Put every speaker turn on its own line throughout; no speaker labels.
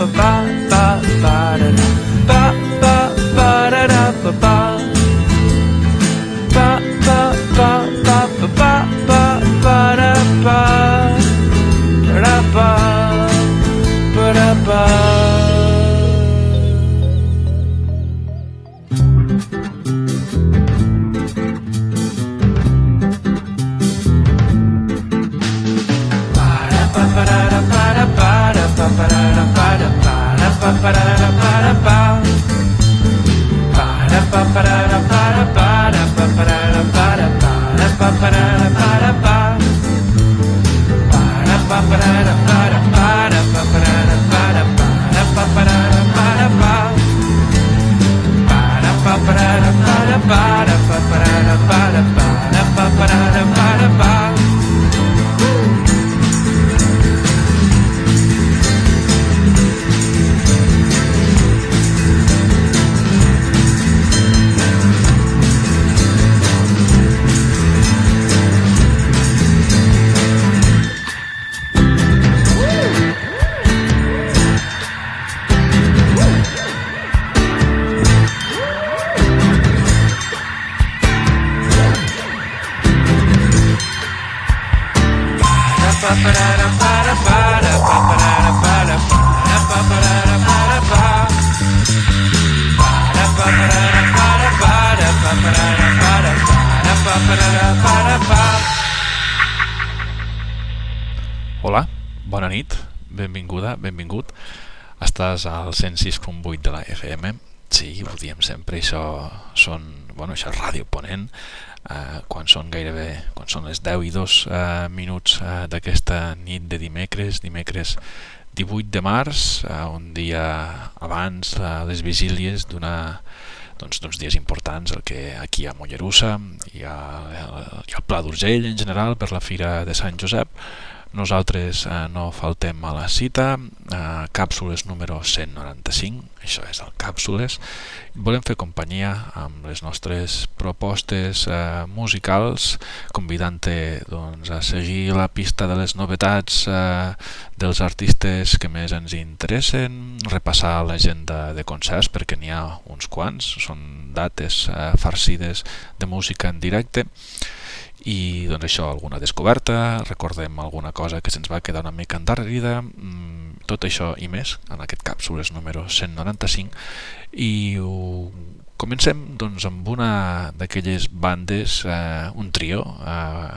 about al 106.8 de la FM. Sí, ho diem sempre, això són, bueno, això és Ràdio Ponent, eh, quan són gairebé, quan són les 10 i 2 eh, minuts eh, d'aquesta nit de dimecres, dimecres 18 de març, eh, un dia abans eh, les vigílies d'una doncs, doncs dies importants el que aquí a Mollerussa ha, hi ha el Pla d'Urgell en general per la Fira de Sant Josep nosaltres eh, no faltem a la cita, eh, càpsules número 195, això és el càpsules. Volem fer companyia amb les nostres propostes eh, musicals, convidant-te doncs, a seguir la pista de les novetats eh, dels artistes que més ens interessen, repassar l'agenda de concerts perquè n'hi ha uns quants, són dates eh, farcides de música en directe i doncs això, alguna descoberta, recordem alguna cosa que se'ns va quedar una mica endarrerida, mm, tot això i més en aquest càpsules número 195 i ho comencem doncs amb una d'aquelles bandes, eh, un trio, eh,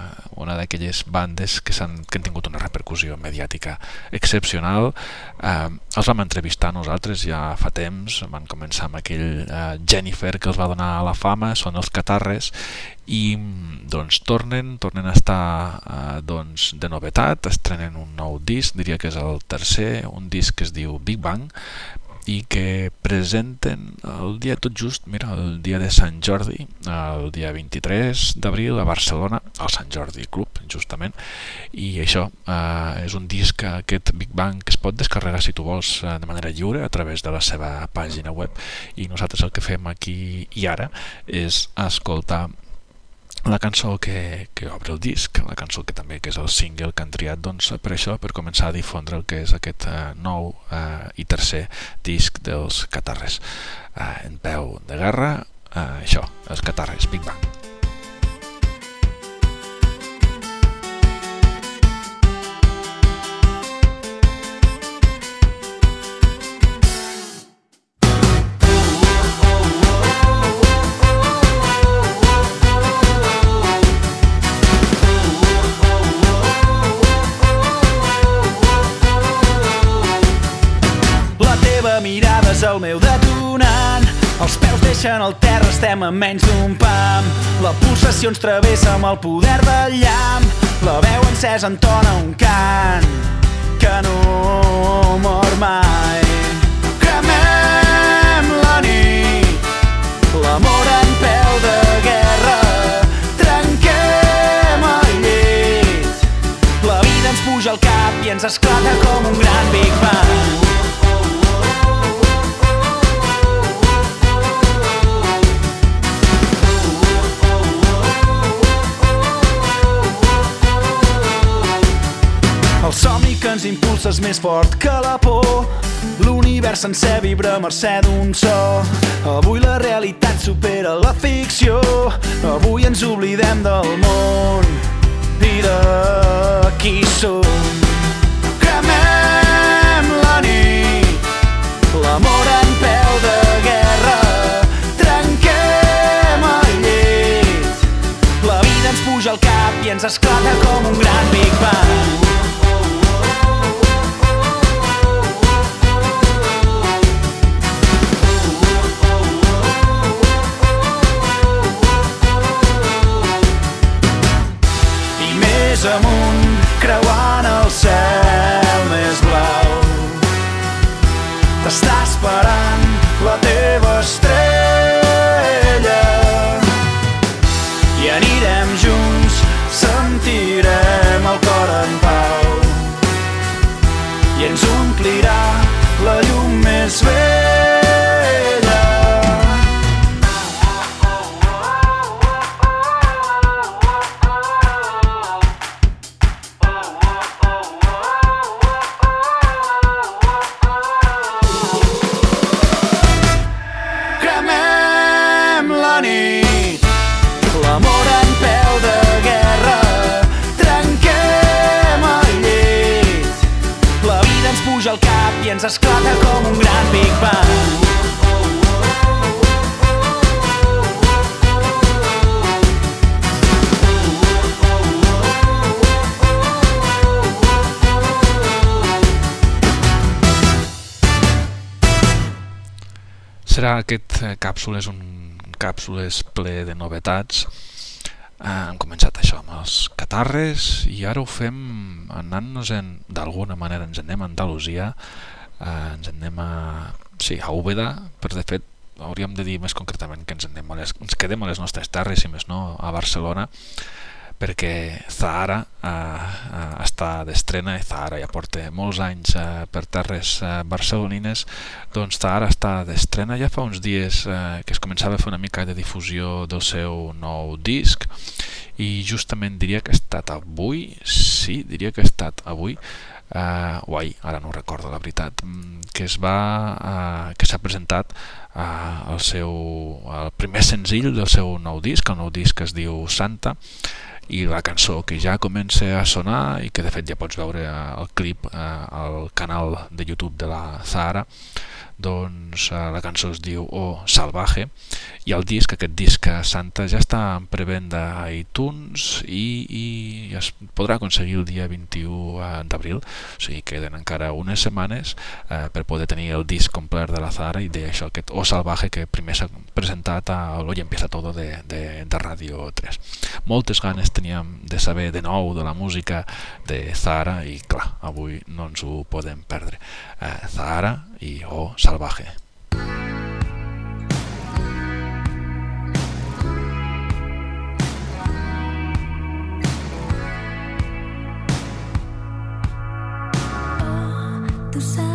una d'aquelles bandes que, han, que han tingut una repercussió mediàtica excepcional. Eh, els vam entrevistar nosaltres ja fa temps, van començar amb aquell eh, Jennifer que els va donar la fama, són els Catarres, i doncs tornen, tornen a estar eh, doncs, de novetat, estrenen un nou disc, diria que és el tercer, un disc que es diu Big Bang, i que presenten el dia tot just, mira, el dia de Sant Jordi, el dia 23 d'abril a Barcelona, al Sant Jordi Club, justament, i això eh, és un disc, aquest Big Bang, que es pot descarregar si tu vols eh, de manera lliure a través de la seva pàgina web, i nosaltres el que fem aquí i ara és escoltar la cançó que, que obre el disc, la cançó que també que és el single que han triat doncs, per això, per començar a difondre el que és aquest uh, nou uh, i tercer disc dels Catarres. Uh, en peu de guerra, uh, això, els Catarres, Big Bang.
Deixen el terra, estem a menys d'un pam. La pulsació ens travessa amb el poder del llamp. La veu encesa entona un cant que no mor mai. Cremem la nit, l'amor en peu de guerra. Trenquem el llit. La vida ens puja al cap i ens esclata com un gran Big Bang que ens impulses més fort que la por. L'univers sencer vibra a mercè d'un so. Avui la realitat supera la ficció. Avui ens oblidem del món i de qui som. Cremem la nit, l'amor en peu de guerra. Trenquem el la vida ens puja al cap i ens esclata com un gran Big Bang. Amunt creuant
aquest eh, càpsules, un càpsules ple de novetats. Eh, hem començat això amb els catarres i ara ho fem anant-nos-en, d'alguna manera ens anem a Andalusia, eh, ens anem a, sí, a Úbeda, però de fet hauríem de dir més concretament que ens, anem a les, ens quedem a les nostres terres, si més no, a Barcelona, perquè Zahara eh, eh, està d'estrena i Zahara ja porta molts anys eh, per terres eh, barcelonines doncs Zahara està d'estrena ja fa uns dies eh, que es començava a fer una mica de difusió del seu nou disc i justament diria que ha estat avui sí, diria que ha estat avui eh, o ahir, ara no recordo la veritat mm, que es va eh, que s'ha presentat eh, el seu el primer senzill del seu nou disc el nou disc es diu Santa i la cançó que ja comença a sonar i que de fet ja pots veure eh, el clip eh, al canal de YouTube de la Zahara doncs eh, la cançó es diu O Salvaje i el disc, aquest disc eh, Santa ja està en prevenda a iTunes i, i es podrà aconseguir el dia 21 eh, d'abril. O sigui queden encara unes setmanes eh, per poder tenir el disc complet de la Zara i d'això, aquest O Salvaje que primer presentat a l'Oye Empieza Todo de, de, de Radio 3 moltes ganes teníem de saber de nou de la música de Zara i clar, avui no ens ho podem perdre. Eh, Zara i O Salvaje.
Tu salvaje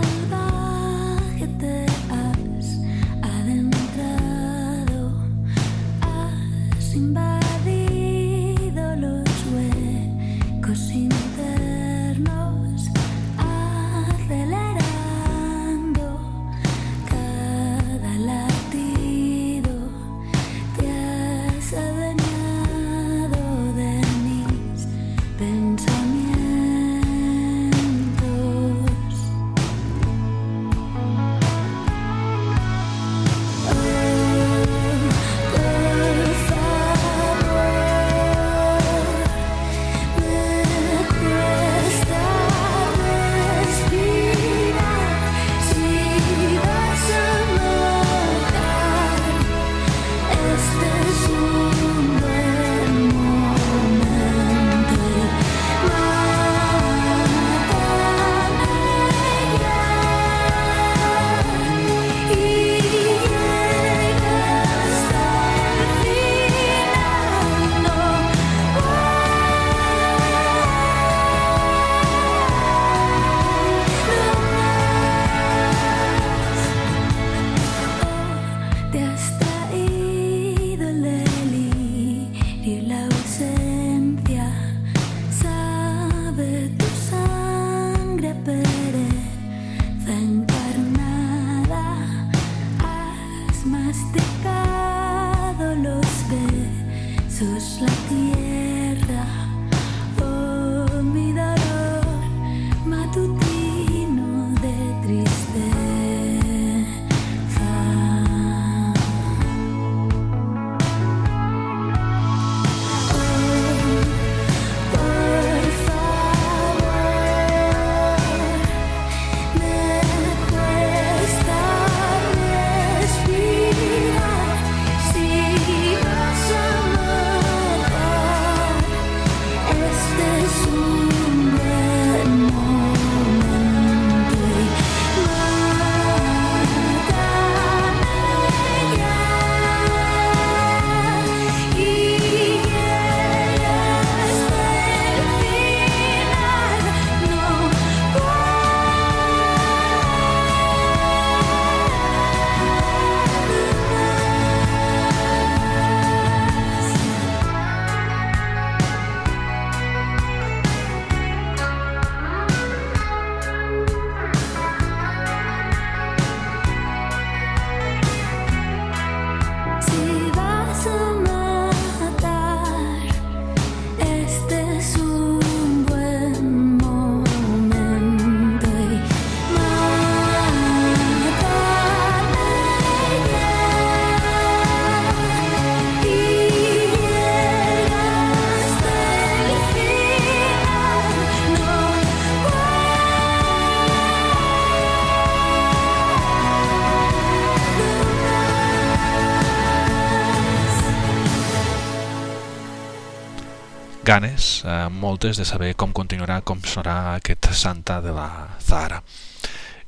ganes, eh, moltes, de saber com continuarà, com serà aquest Santa de la Zahara.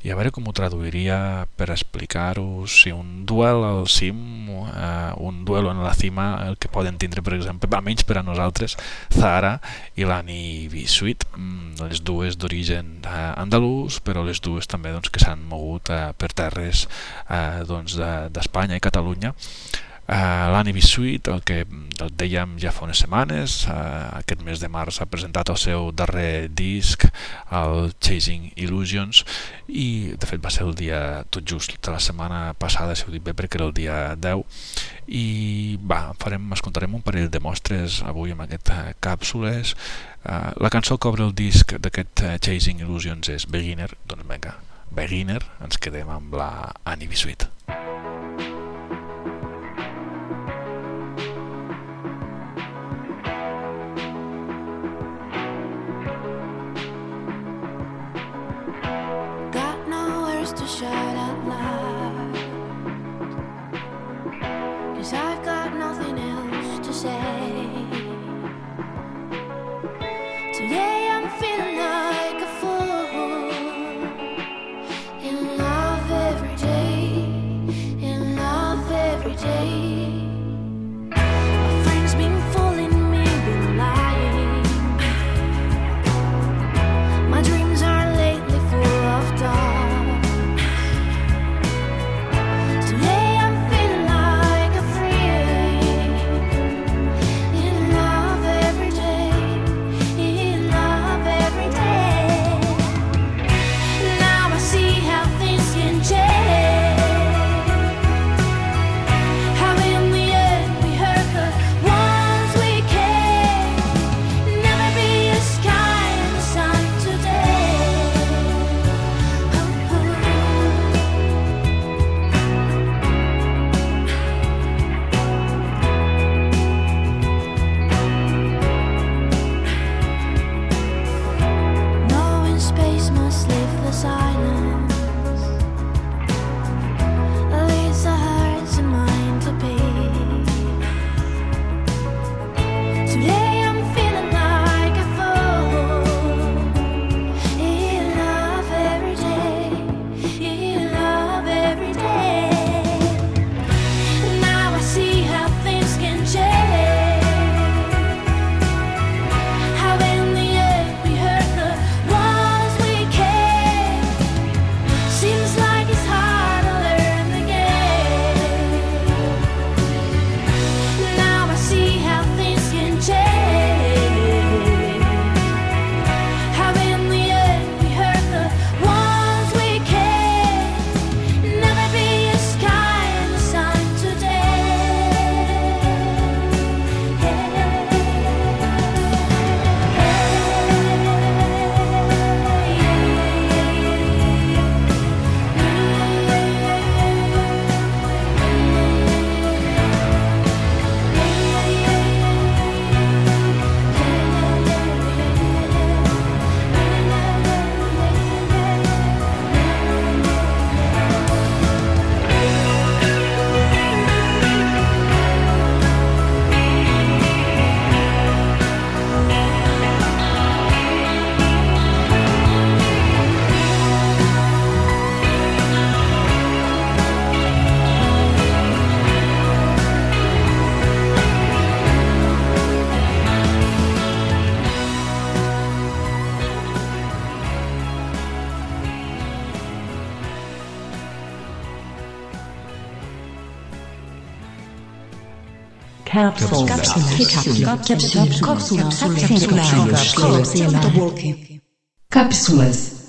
I a veure com ho traduiria per explicar-ho si un duel al cim eh, un duel en la cima el que poden tindre per exemple, almenys per a nosaltres Zahara i l'Ani Bisuit mm, les dues d'origen eh, andalús però les dues també doncs, que s'han mogut eh, per terres eh, doncs, d'Espanya de, i Catalunya Uh, L'Annie Bisuit, el que el dèiem ja fa unes setmanes, uh, aquest mes de març ha presentat el seu darrer disc, el Chasing Illusions, i de fet va ser el dia tot just de la setmana passada, si ho dic bé, perquè era el dia 10, i va, farem, escoltarem un parell de mostres avui amb aquestes càpsules. Uh, la cançó que obre el disc d'aquest uh, Chasing Illusions és Beginner, doncs vinga, Beginner, ens quedem amb la Bisuit.
Capsule.
Capsules. Capsules. Capsules.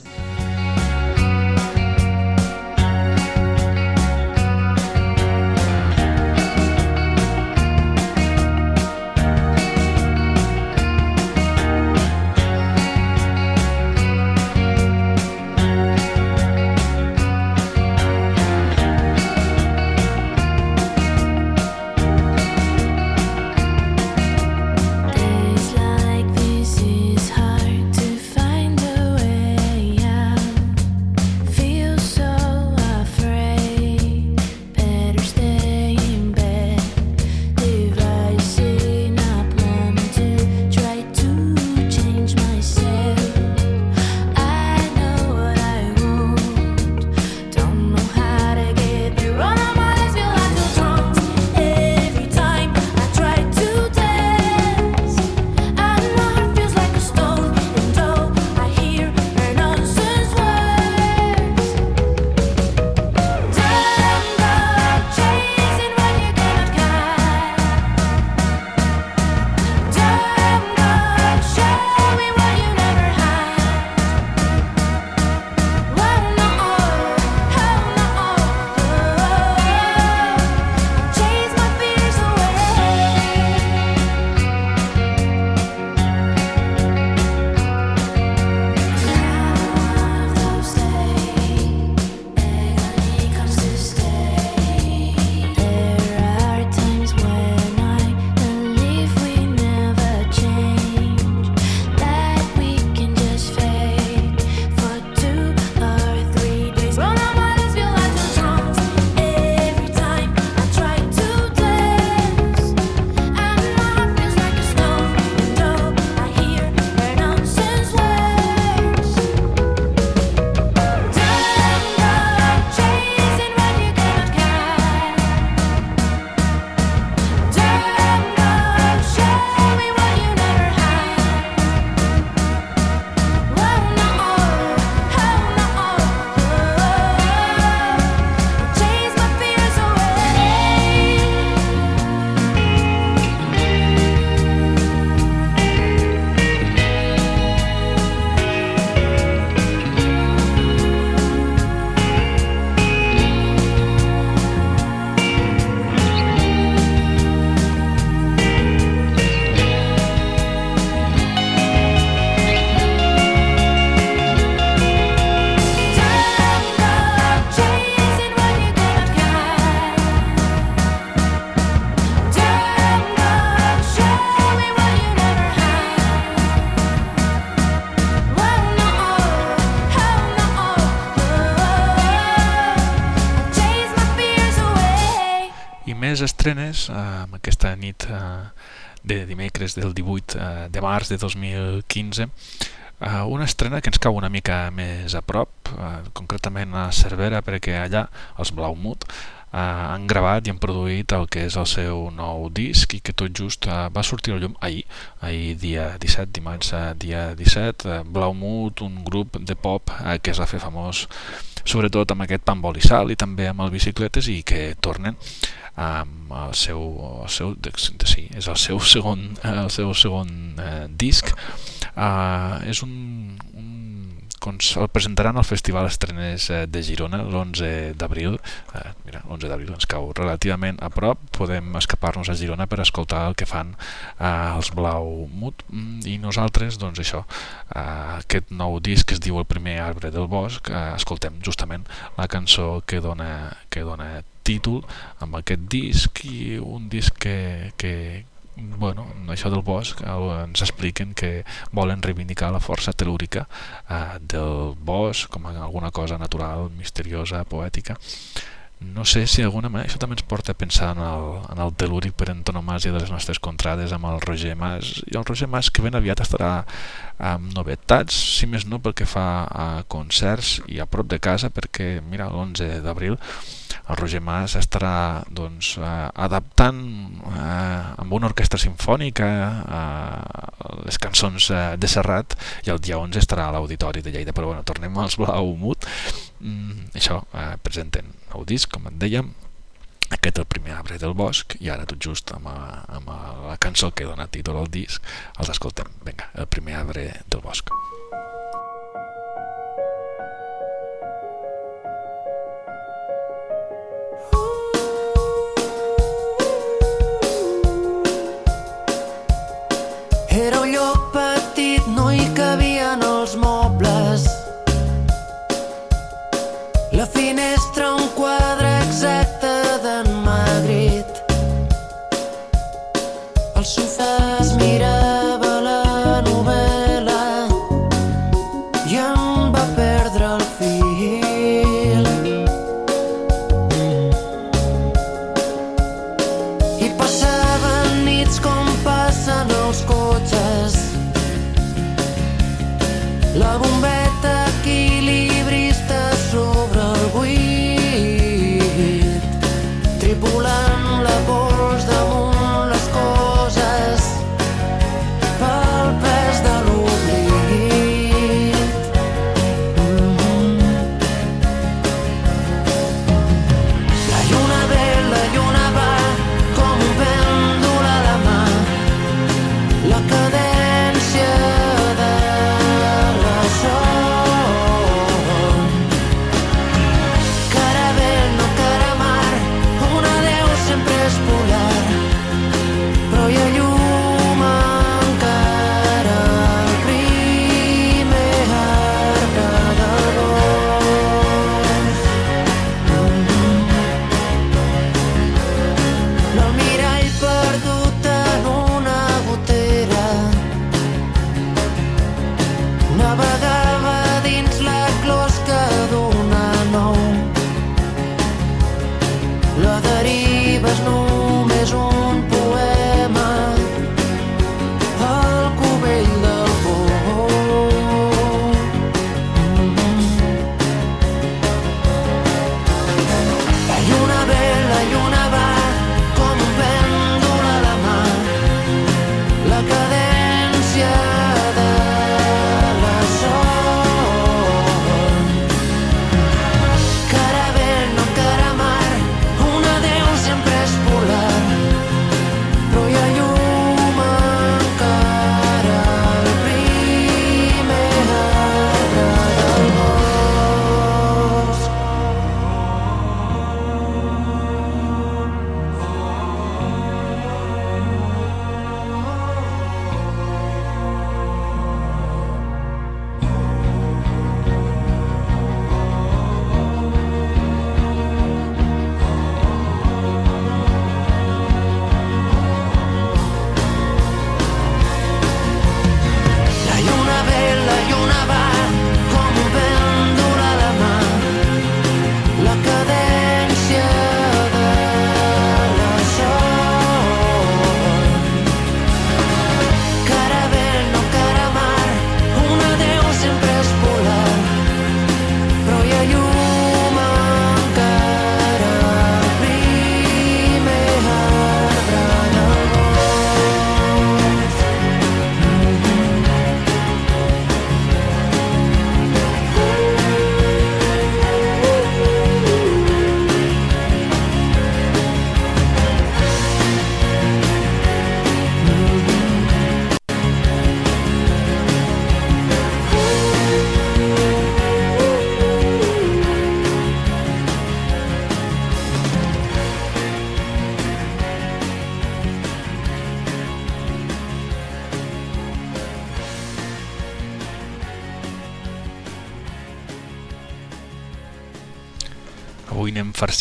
Estrenes eh, amb aquesta nit eh, de dimecres del 18 eh, de març de 2015 Uh, una estrena que ens cau una mica més a prop, uh, concretament a Cervera, perquè allà els Blaumut uh, han gravat i han produït el que és el seu nou disc i que tot just va sortir al llum ahir, ahir dia 17, dimarts dia 17, uh, Blaumut, un grup de pop que es va fer famós sobretot amb aquest Pambol i Sal i també amb el Bicicletes i que tornen amb el seu, el seu sí, és el seu segon, el seu segon eh, disc. Uh, és un, un el presentaran al Festival Estrenes eh, de Girona l'11 d'abril. Eh, mira, l'11 d'abril ens cau relativament a prop. Podem escapar-nos a Girona per escoltar el que fan eh, els Blau Mut. Mm, i nosaltres doncs això eh, aquest nou disc que es diu El primer arbre del bosc eh, escoltem justament la cançó que dona, que dona títol amb aquest disc i un disc que, que bueno, això del bosc ens expliquen que volen reivindicar la força telúrica eh, del bosc com alguna cosa natural, misteriosa, poètica. No sé si alguna manera això també ens porta a pensar en el, en el telúric per antonomàsia de les nostres contrades amb el Roger Mas. I el Roger Mas que ben aviat estarà amb novetats, si més no pel que fa a concerts i a prop de casa perquè mira l'11 d'abril el Roger Mas estarà doncs, eh, adaptant eh, amb una orquestra sinfònica eh, les cançons eh, de Serrat i el dia 11 estarà a l'Auditori de Lleida. Però bueno, tornem als Blau Mut. Mm, això, eh, presenten nou disc com et dèiem. Aquest el primer arbre del bosc i ara tot just amb, a, amb a la cançó que dona títol al disc els escoltem, vinga, el primer arbre del bosc
Era un lloc petit, no hi cabien els mobles. La finestra un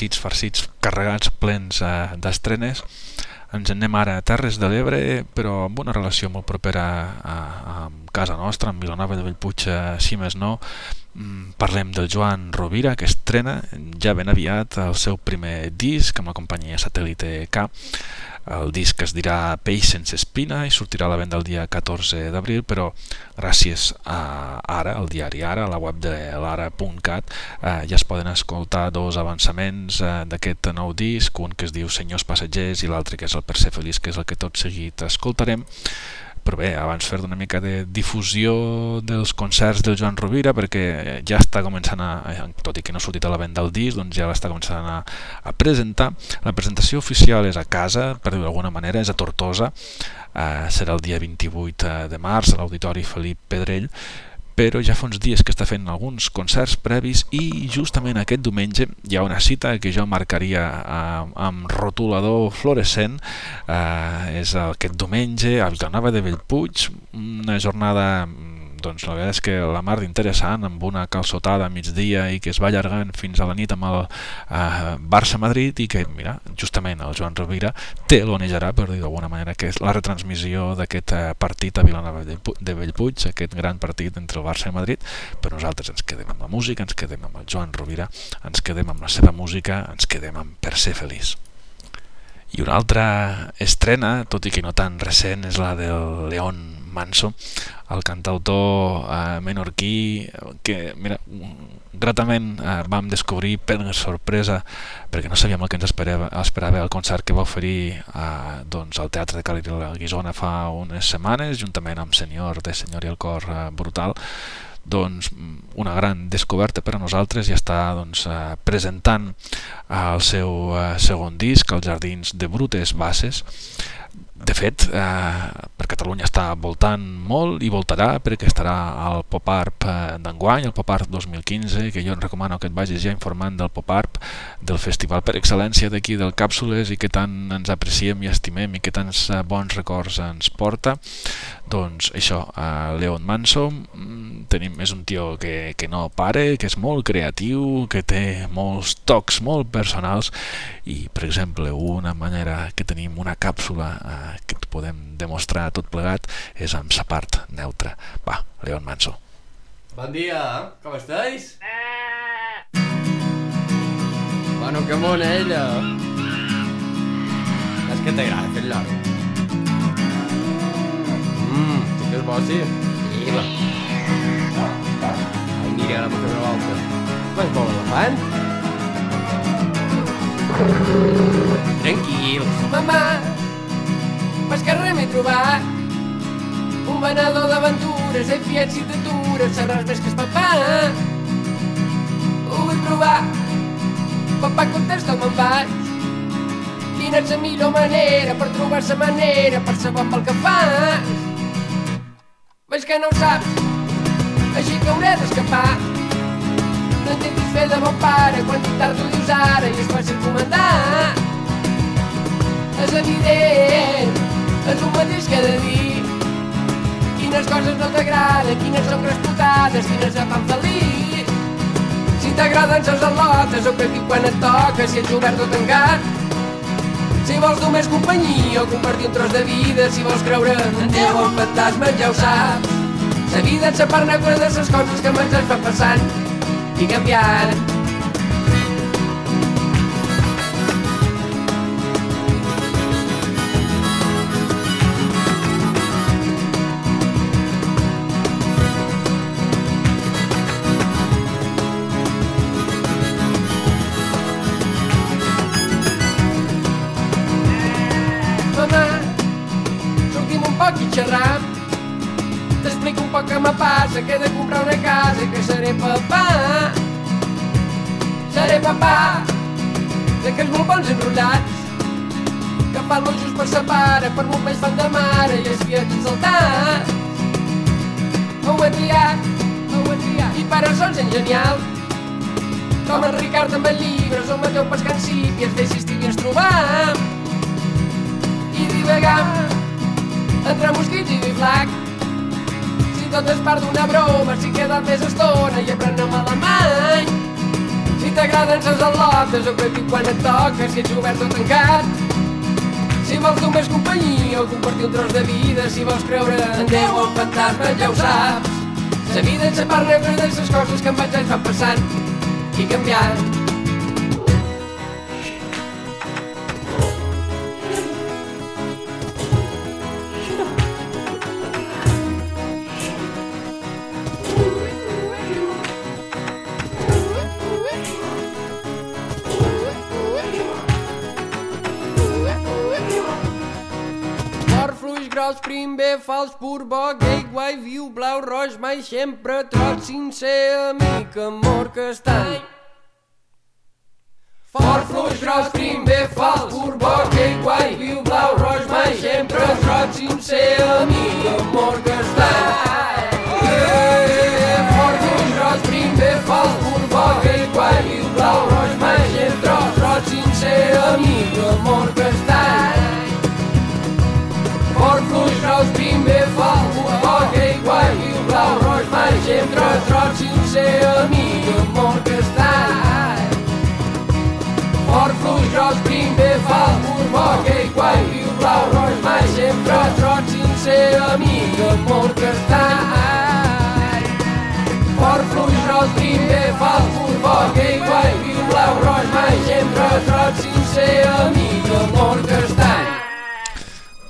farcits, farcits, carregats, plens eh, d'estrenes. Ens en anem ara a Terres de l'Ebre, però amb una relació molt propera a, a, a casa nostra, amb Vilanova de Bellpuig, eh, si més no. Mm, Parlem del Joan Rovira, que estrena ja ben aviat el seu primer disc amb la companyia Satèl·lite K. El disc es dirà Peix sense espina i sortirà a la venda el dia 14 d'abril, però gràcies a Ara, el diari Ara, a la web de l'ara.cat, eh, ja es poden escoltar dos avançaments eh, d'aquest nou disc, un que es diu Senyors Passatgers i l'altre que és el Per ser feliç, que és el que tot seguit escoltarem però bé, abans fer una mica de difusió dels concerts del Joan Rovira perquè ja està començant a, tot i que no ha sortit a la venda el disc, doncs ja l'està començant a, a presentar. La presentació oficial és a casa, per dir d'alguna manera, és a Tortosa, eh, serà el dia 28 de març a l'Auditori Felip Pedrell, però ja fa uns dies que està fent alguns concerts previs i justament aquest diumenge hi ha una cita que jo marcaria eh, amb rotulador fluorescent. Eh, és aquest diumenge a Vilanova de Bellpuig una jornada doncs la veritat és que la mar d'interessant amb una calçotada a migdia i que es va allargant fins a la nit amb el eh, Barça-Madrid i que, mira, justament el Joan Rovira telonejarà, per dir d'alguna manera, que és la retransmissió d'aquest eh, partit a Vilanova de Bellpuig, aquest gran partit entre el Barça i Madrid, però nosaltres ens quedem amb la música, ens quedem amb el Joan Rovira, ens quedem amb la seva música, ens quedem amb Per ser feliç. I una altra estrena, tot i que no tan recent, és la del León Manso, el cantautor eh, menorquí que, mira, gratament eh, vam descobrir per sorpresa perquè no sabíem el que ens esperava, esperava el concert que va oferir eh, doncs, al Teatre de Cali de la Guisona fa unes setmanes, juntament amb Senyor de Senyor i el Cor eh, Brutal. Doncs, una gran descoberta per a nosaltres i està doncs, eh, presentant el seu eh, segon disc, Els Jardins de Brutes Bases de fet, eh, per Catalunya està voltant molt i voltarà perquè estarà al Pop-Arp eh, d'enguany, el Pop-Arp 2015, que jo et recomano que et vagis ja informant del Pop-Arp, del festival per excel·lència d'aquí del Càpsules i que tant ens apreciem i estimem i que tants eh, bons records ens porta. Doncs això, eh, Leon Manso mm, tenim, és un tio que, que no pare, que és molt creatiu, que té molts tocs molt personals i, per exemple, una manera que tenim una càpsula eh, que podem demostrar tot plegat és amb sa part neutra. Va, Leon Manso.
Bon dia, com estáis? Bueno, que mona ella. És que t'agrada fer l'hora. És bo, sí. I va. Ai, mira, la fer una volta. Vas molt elefant? Tranquils. Mamà, pel carrer m'he trobat un venedor d'aventures, he fiat si t'atures, sabràs més que és papà. Ho vull provar, papà contesta me'n vaig. Quina és la millor manera per trobar la manera per saber pel que fas? Que no ho saps, així que hauré d'escapar. No intentis fer de bon pare quan tu tard ho dius ara i és fàcil comentar. És evident, és un mateix que he de dir. Quines coses no t'agraden, quines són resputades, quines et fan feliç. Si t'agraden les al·lotes o que diu quan et toca, si ets obert o tancat. Si vols només companyia o compartir un tros de vida, si vols creure en Déu o en fantasmes, ja ho saps. La vida és la part negra de les coses que ens va passant i canviant. Enrotllats, que fan lo just per sa pare, per més fan de mare i els fills exaltats. Ho he triat, ho he triat, i per això són genial. Com en Ricard amb el llibres, o Mateu pescant sípies, deixis t'hi ens trobam i divagam entre mosquits i biflac. Si tot és part d'una broma, si queda més estona i aprenem alemany. Si t'agraden ses al·lotes o que quan et toca, si ets obert o tancat. Si vols només companyia o compartir un tros de vida, si vols creure en Déu o en fantasmes, ja ho saps. La vida part negra de les coses que amb els anys van passant i canviant. Fals, pur, bo, gay, guai, viu, blau, roig, mai, sempre, trot, sincer, amic, amor, castany. Fort, fluix, gros, prim, bé, fals, pur, bo, gay, guai, viu, blau, roig, mai, sempre, trot, sincer, amic, amor, castany. Fort, fluix, gros, prim, bé, fals, pur, bo, gay, guai, viu, blau, roig, mai, sempre, trot, sincer, amic, amor, castany. Mai, gem, trot, trot, sincer, amic, amor, castany. Fort, fluix, gros, prim, bé, fal, un poc, ei, guai, viu, blau, roig, mai, gem, trot, trot, sincer, amic, amor, castany. Fort, fluix, gros, prim, bé, fal, un poc, ei, guai, viu, blau, roig, mai, gem, trot, trot, sincer, amic, amor, castany.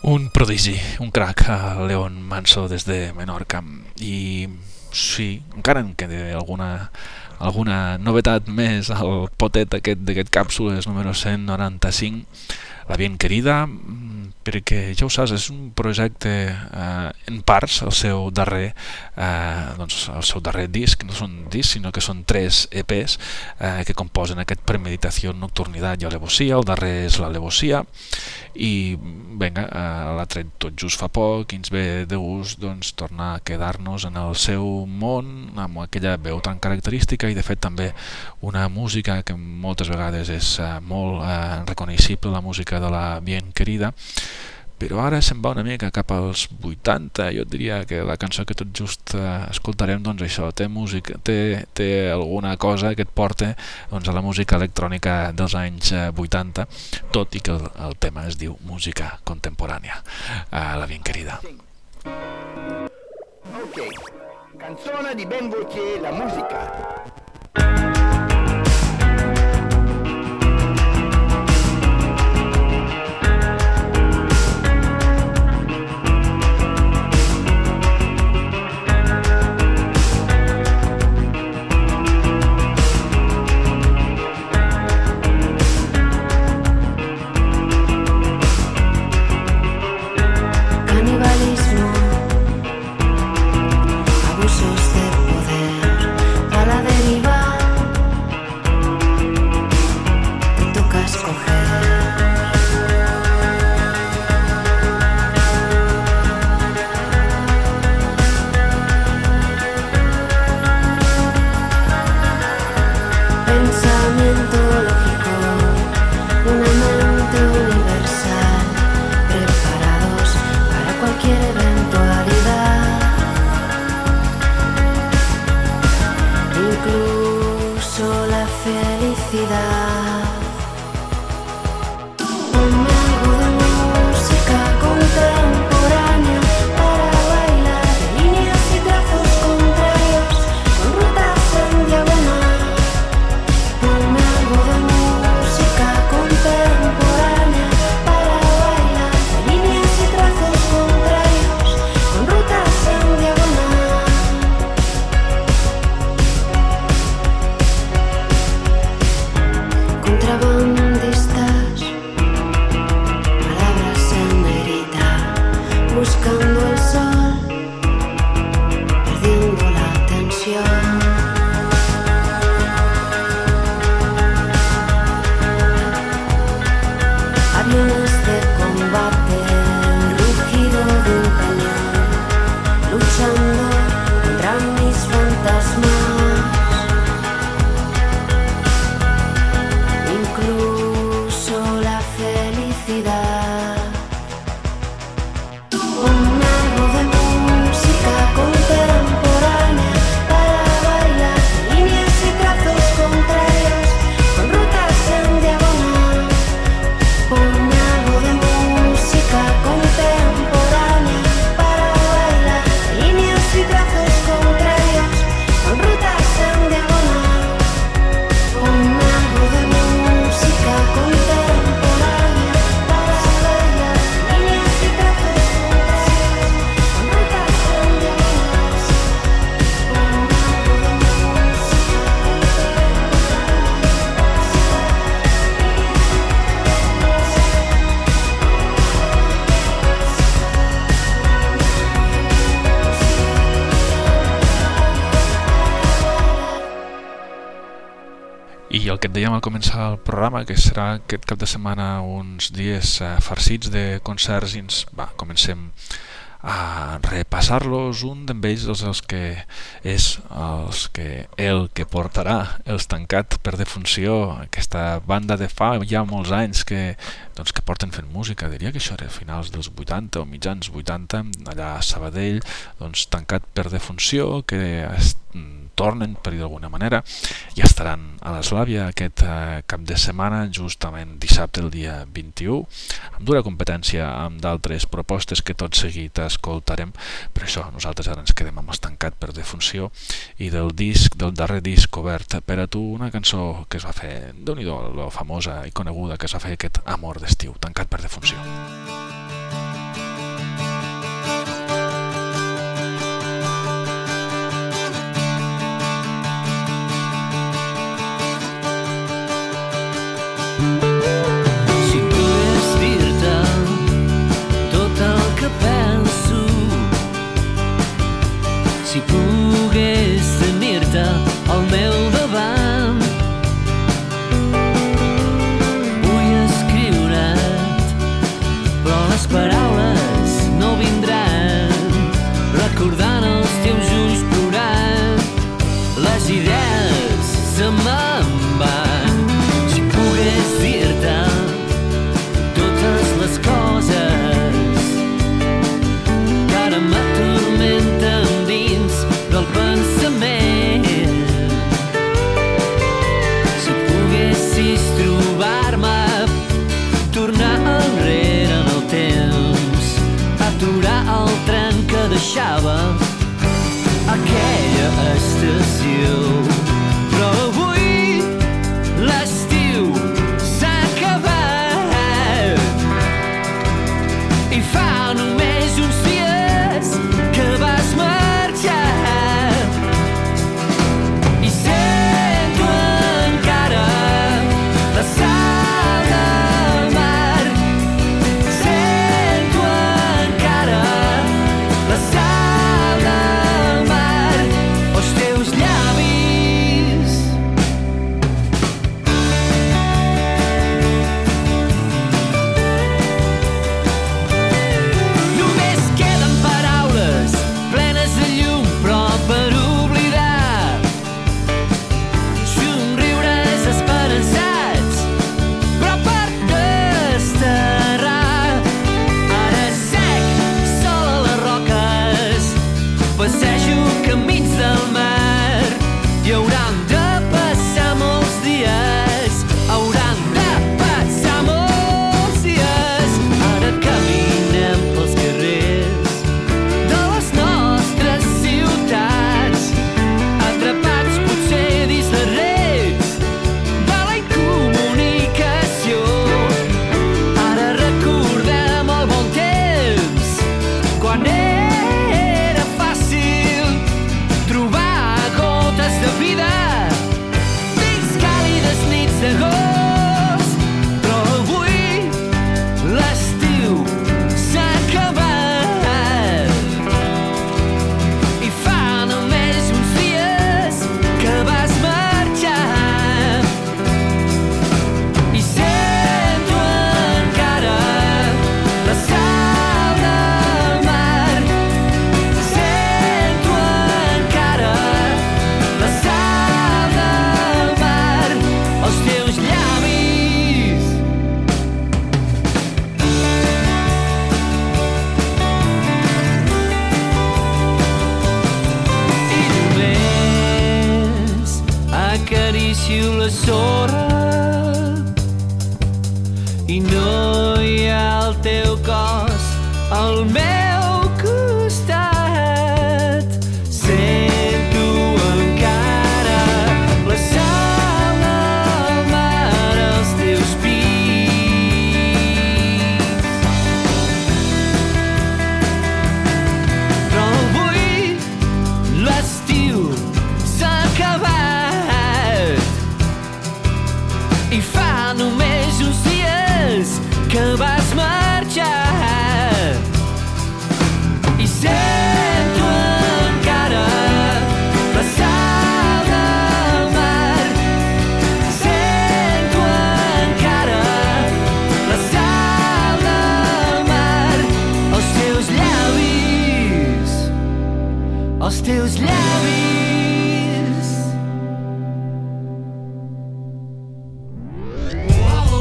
Un prodigi, un crac, eh, Leon Manso des de Menorca. I sí, encara en queda alguna, alguna novetat més al potet aquest d'aquest càpsules número 195, La Bien Querida, perquè ja ho saps, és un projecte eh, en parts, el seu darrer eh, doncs el seu darrer disc, no són discs sinó que són tres EPs eh, que composen aquest Premeditació, Nocturnitat i Alevosia, el darrer és l'Alevosia i vinga, eh, l'ha tret tot just fa poc i ens ve de gust doncs, tornar a quedar-nos en el seu món amb aquella veu tan característica i de fet també una música que moltes vegades és eh, molt eh, reconeixible, la música de la Bien Querida però ara se'n va una mica cap als 80 jo et diria que la cançó que tot just eh, escoltarem doncs això té, música, té, té alguna cosa que et porta doncs, a la música electrònica dels anys eh, 80 tot i que el, el tema es diu música contemporània. Eh, la bien querida.
Ok, canzone di Ben Gauthier, la musica.
Dèiem al començar el programa, que serà aquest cap de setmana uns dies eh, farcits de concerts, i ens, va, comencem a repassar-los un d'ells dels els que és els que el que portarà els tancat per defunció aquesta banda de fa ja molts anys que, doncs, que porten fent música. Diria que això era finals dels 80 o mitjans 80 allà a Sabadell doncs tancat per defunció que es, tornen, per dir d'alguna manera, i estaran a l'Eslàvia aquest eh, cap de setmana, justament dissabte, el dia 21, amb dura competència amb d'altres propostes que tot seguit escoltarem, per això nosaltres ara ens quedem amb estancat per defunció i del disc, del darrer disc obert per a tu, una cançó que es va fer, déu nhi la famosa i coneguda que es va fer aquest Amor d'estiu, tancat per defunció. si tú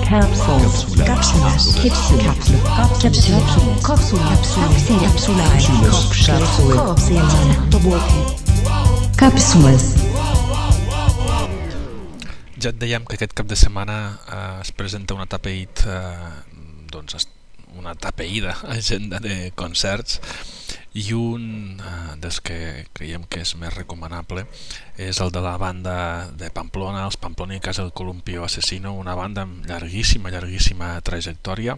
Cápsulas. Cápsules.
Ja et dèiem que aquest cap de setmana eh, es presenta una tapeït, eh, doncs una tapeïda agenda de concerts i un eh, dels que creiem que és més recomanable és el de la banda de Pamplona, els Pamplónicas, el Columpio Asesino, una banda amb llarguíssima, llarguíssima trajectòria.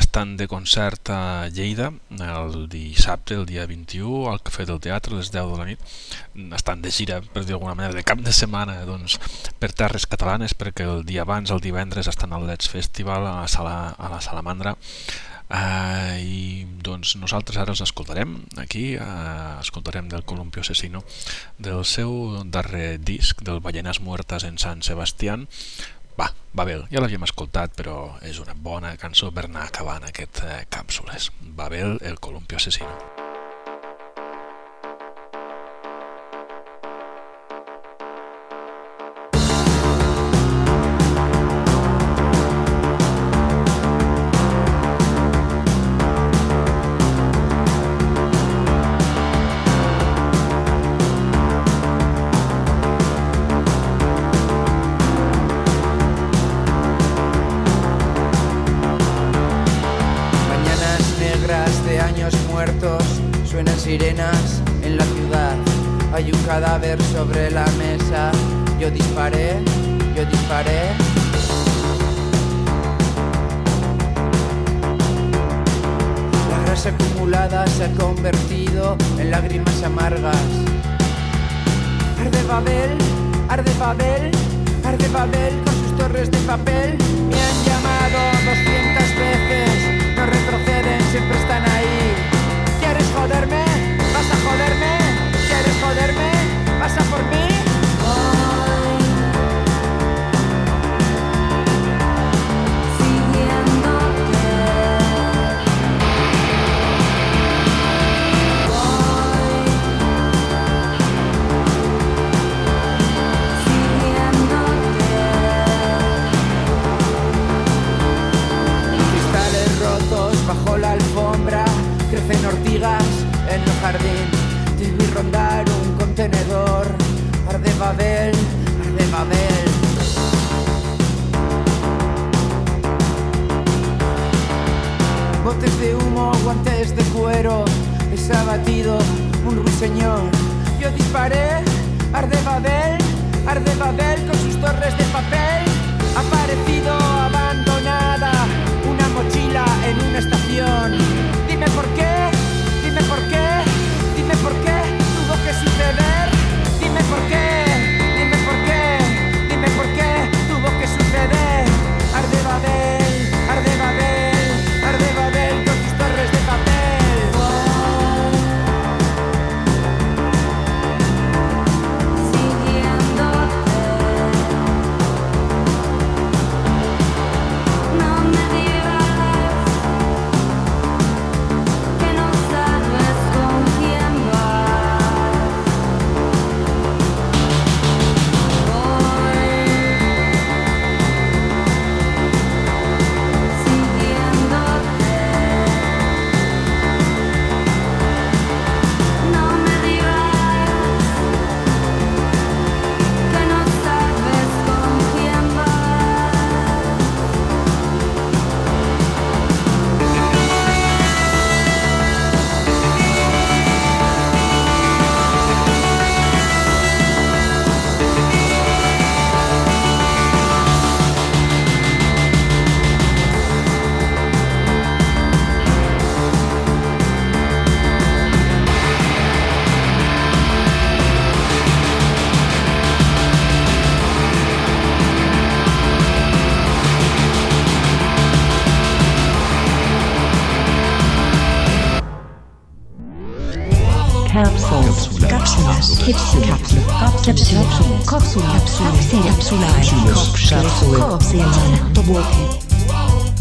Estan de concert a Lleida el dissabte, el dia 21, al Cafè del Teatre, a les 10 de la nit. Estan de gira, per dir d'alguna manera, de cap de setmana doncs, per terres catalanes, perquè el dia abans, el divendres, estan al Let's Festival a la, sala, a la Salamandra Uh, i doncs nosaltres ara els escoltarem aquí, uh, escoltarem del Columpio Asesino del seu darrer disc del Ballenas Muertas en San Sebastián. Va, va bé, ja l'havíem escoltat però és una bona cançó per anar acabant aquest uh, càpsules. Babel, el Columpio Asesino
sirenas en la ciudad. Hay un cadáver sobre la mesa. Yo disparé, yo disparé. La grasa acumulada se ha convertido en lágrimas amargas. Arde Babel, arde Babel, arde Babel con sus torres de papel. Me han llamado 200 veces, no retroceden, siempre están ¿Vas a por mí? Cristales rotos bajo la alfombra, crecen ortigas en jardín. Te vi rondar un contenedor, arde Babel, arde Babel. Botes de humo, guantes de cuero, es abatido un ruiseñor. Yo disparé, arde Babel, arde Babel con sus torres de papel. Ha parecido abandonada una mochila en una estación.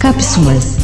Cápsulas.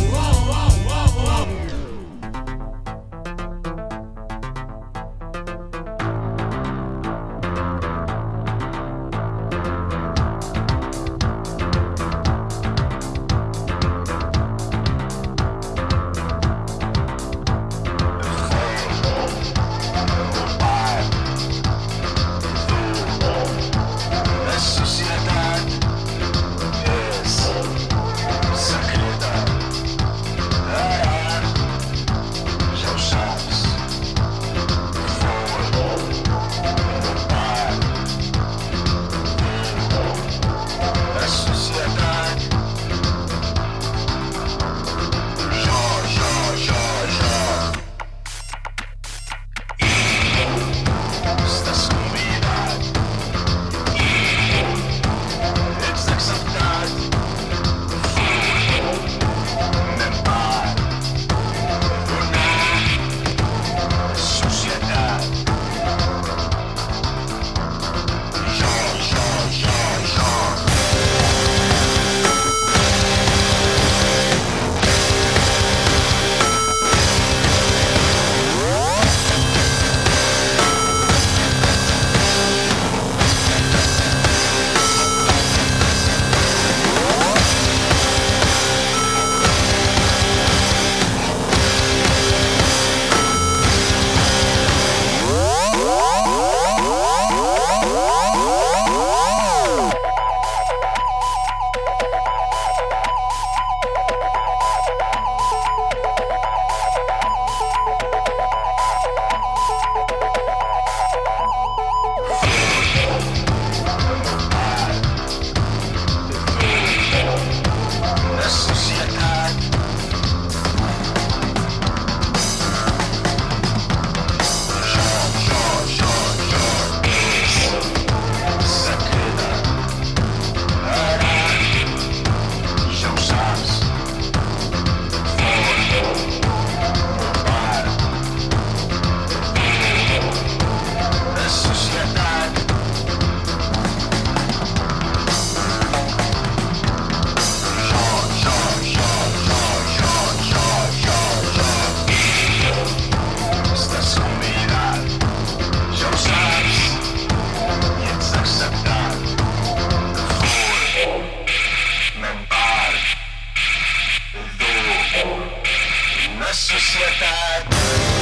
sociedade.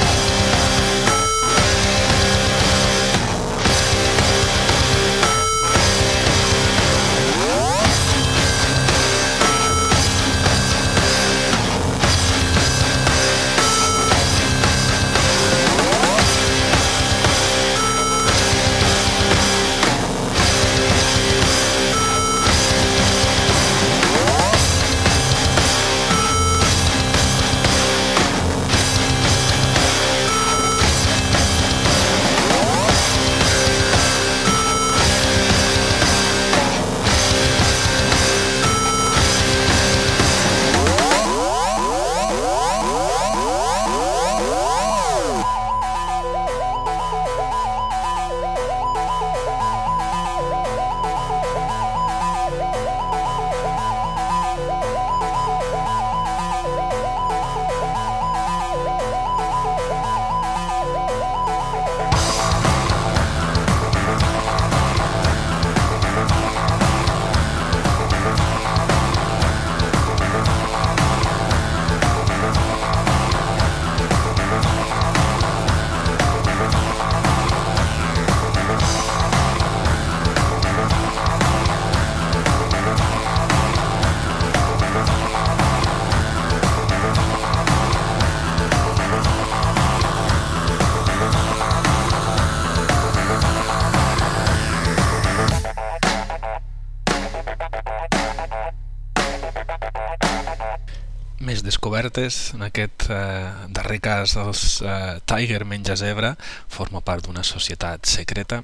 Descobertes. En aquest eh, darrer cas, els eh, Tiger menja zebra forma part d'una societat secreta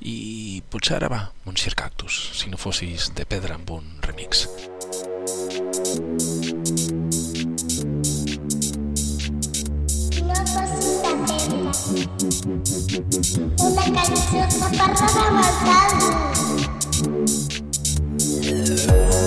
i potser ara va, Monsieur Cactus, si no fossis de pedra amb un remix.
Una cançó que parla de Baltasar.
Va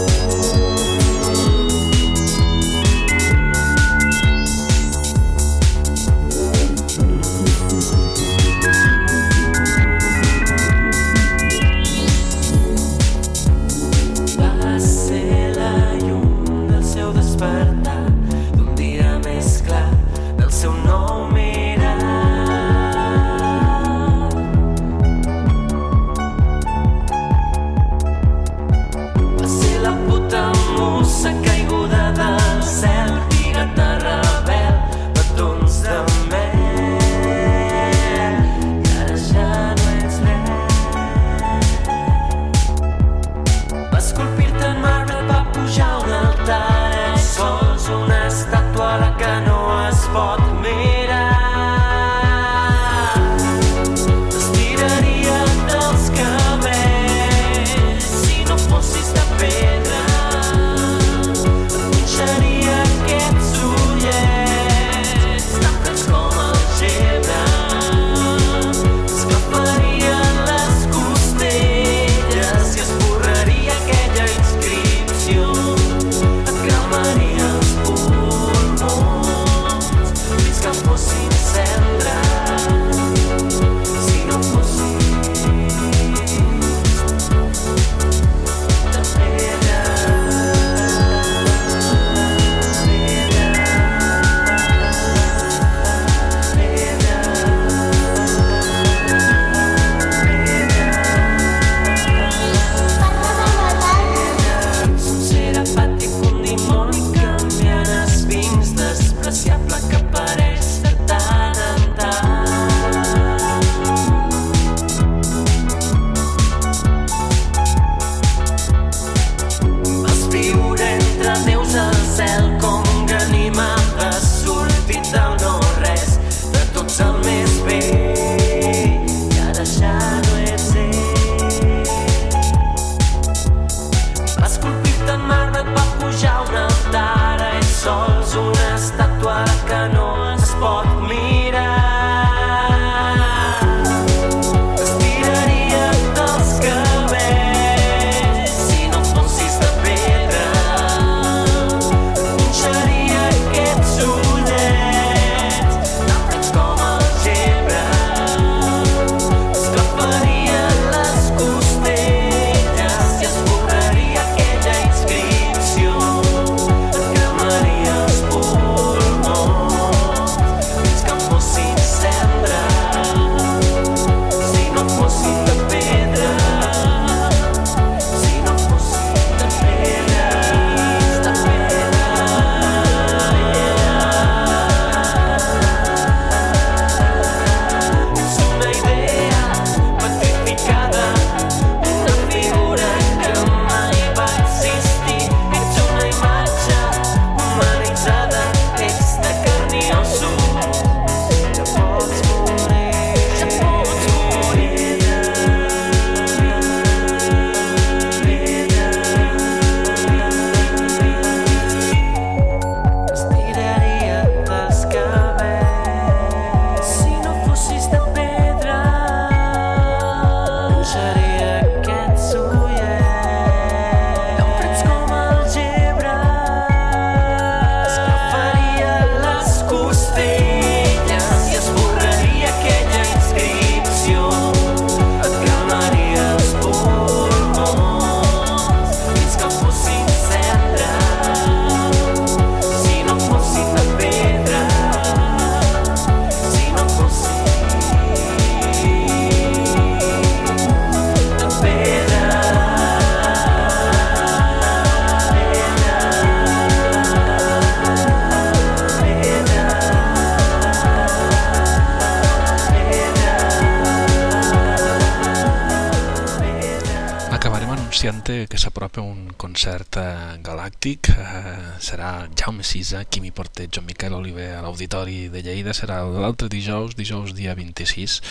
galàctic. Eh, serà Jaume Sisa, Quimi Portet, Joan Miquel Oliver a l'Auditori de Lleida. Serà l'altre dijous, dijous dia 26,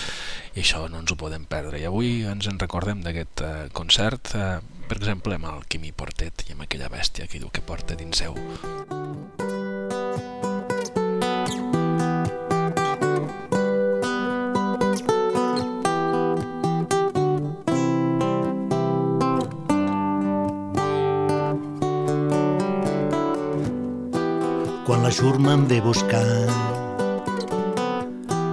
i això no ens ho podem perdre. I avui ens en recordem d'aquest eh, concert, eh, per exemple, amb el Quimi Portet i amb aquella bèstia que diu que porta dins seu.
Xurma em ve buscant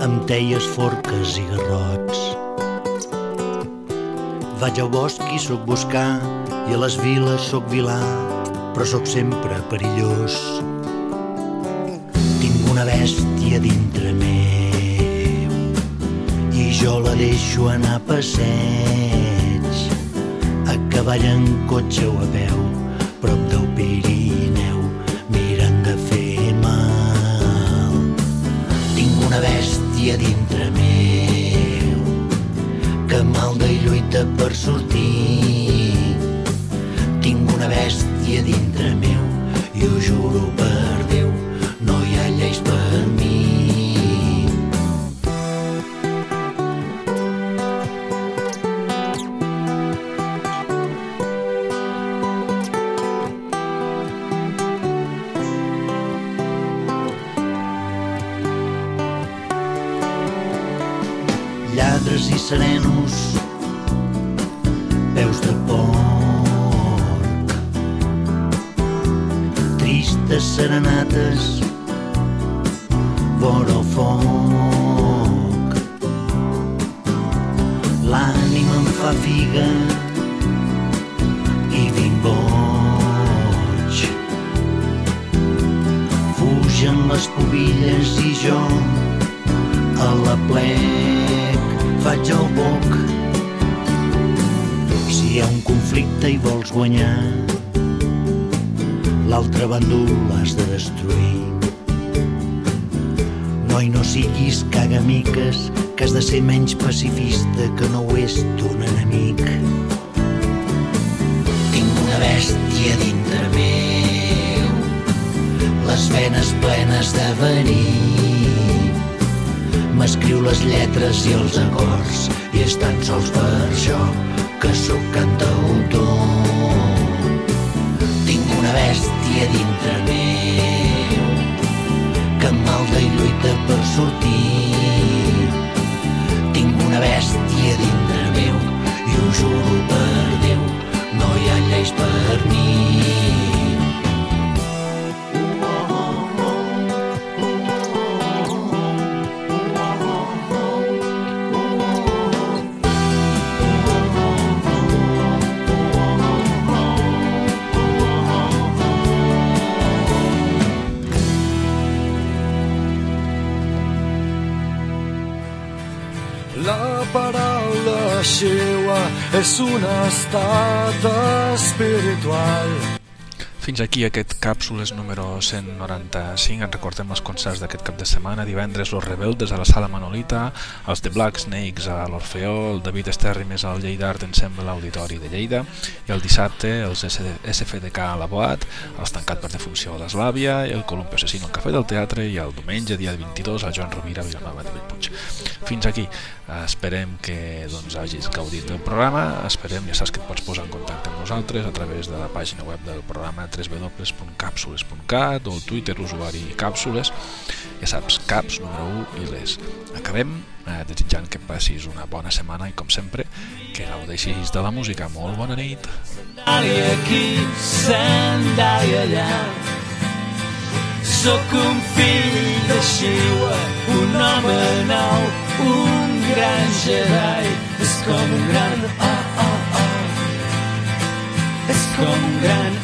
amb teies, forques i garrots. Vaig al bosc i sóc buscar i a les viles sóc vilà, però sóc sempre perillós. Tinc una bèstia dintre meu i jo la deixo anar a passeig, a cavall en cotxe o a peu, prop del Pirineu, una bèstia dintre meu que malda i lluita per sortir. Tinc una bèstia dintre meu i ho juro per
estat espiritual.
Fins aquí aquest càpsules número 195. En recordem els concerts d'aquest cap de setmana. Divendres Los Rebeldes a la Sala Manolita, els The Black Snakes a l'Orfeó, el David Esterri més al Lleida Art Ensemble l'Auditori de Lleida, i el dissabte els SFDK a la Boat, els Tancat per Defunció a l'Eslàvia, el Columpio Assassino al Cafè del Teatre i el diumenge, dia 22, al Joan Rovira a Vilanova de Bellpuig. Fins aquí. Eh, Esperem que doncs, hagis gaudit del programa. Esperem, ja saps que et pots posar en contacte amb nosaltres a través de la pàgina web del programa www.capsules.cat o Twitter, l'usuari Càpsules. Ja saps, caps número 1 i les. Acabem eh, desitjant que passis una bona setmana i, com sempre, que gaudeixis de la música. Molt bona nit.
Sandàlia aquí, sandàlia allà. Sóc un fill de Xiua, un home nou, un gran Jedi. És com un gran oh, oh, oh. És com un gran